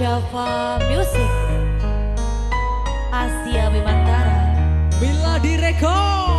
Java Music Asia Bimantara. Bila direkod!